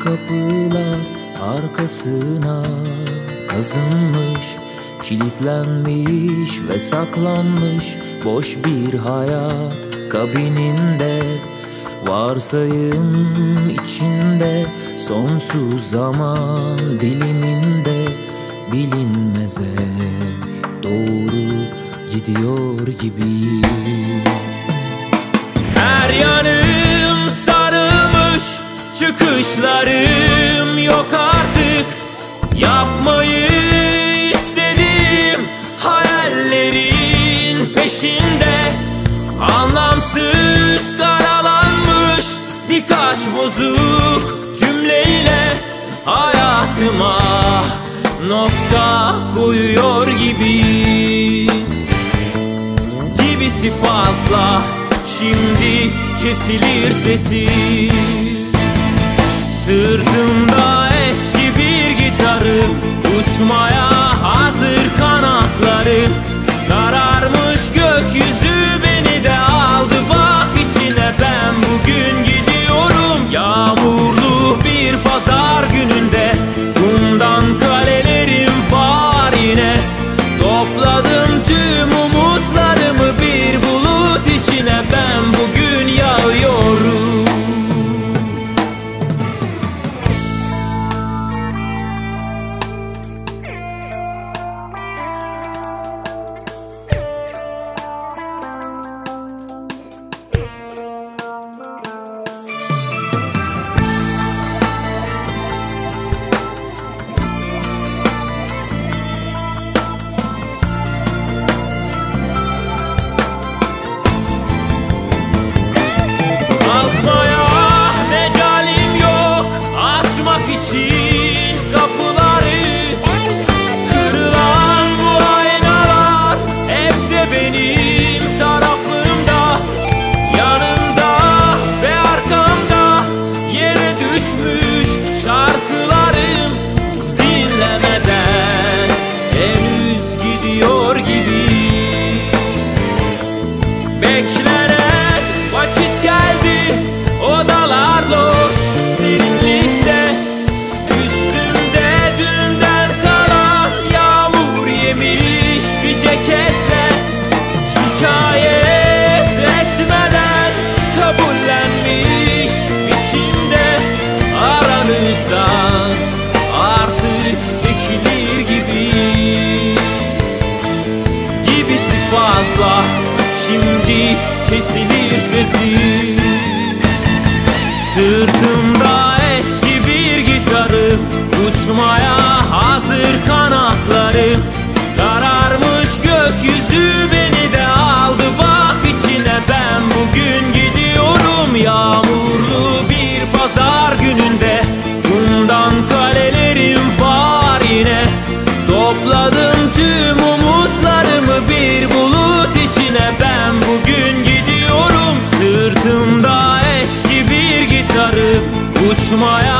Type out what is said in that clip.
kapılar arkasına kazınmış Kilitlenmiş ve saklanmış. Boş bir hayat kabininde Varsayım içinde. Sonsuz zaman diliminde bilinmeze doğru gidiyor gibi çıkışlarım yok artık. Yapmayı istediğim hayallerin peşinde. Anlamsız karalanmış birkaç bozuk cümleyle hayatıma nokta koyuyor gibi. Gibisi fazla. Şimdi kesilir sesi Sırtımda eski bir gitarı Uçmaya için kapıları Kırılan bu aynalar Hep de benim tarafımda. Yanımda ve arkamda Yere düşmüş şarkılarım Dinlemeden henüz gidiyor gibi. Beklenen Uçmaya hazır kanatlarım. Kararmış gökyüzü beni de aldı. Bak içine Ben bugün gidiyorum yağmurlu bir pazar gününde. Bundan kalelerim var yine. Topladım tüm umutlarımı bir bulut içine. Ben bugün gidiyorum sırtımda eski bir gitarı. Uçmaya